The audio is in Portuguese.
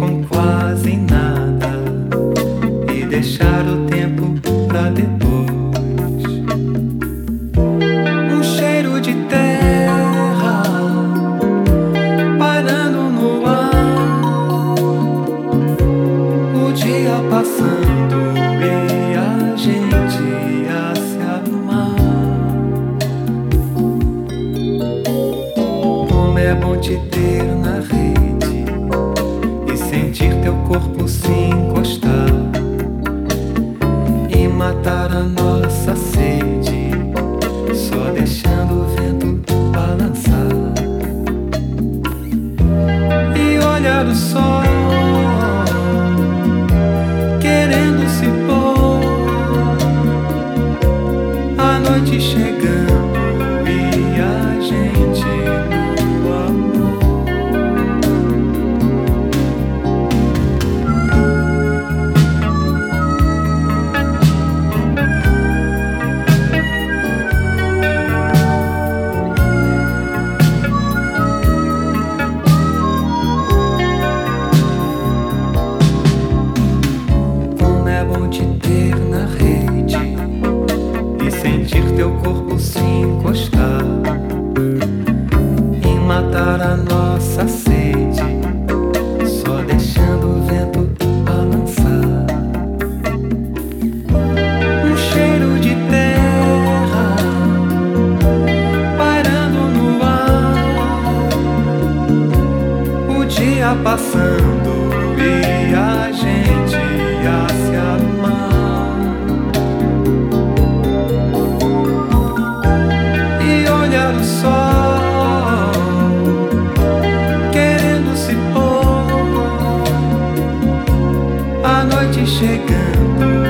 com quase nada e deixar o tempo pra depois. Um cheiro de terra pairando no ar. O dia passando e matar a nossa sede, só deixando o vento balançar. E olhar o sol querendo se pôr, a noite chegando matar a nossa sede, só deixando o vento balançar. Um cheiro de terra parando no ar, o dia passando e a gente. 继续赶 sẽ.